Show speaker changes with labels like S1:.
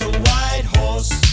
S1: The white horse.